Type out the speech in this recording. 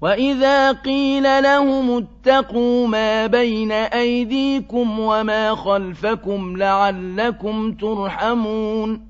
وَإِذَا قِيلَ لَهُمُ اتَّقُوا مَا بَيْنَ أَيْدِيكُمْ وَمَا خَلْفَكُمْ لَعَلَّكُمْ تُرْحَمُونَ